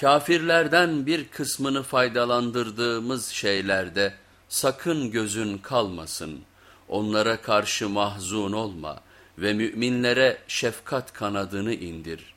Kafirlerden bir kısmını faydalandırdığımız şeylerde sakın gözün kalmasın. Onlara karşı mahzun olma ve müminlere şefkat kanadını indir.''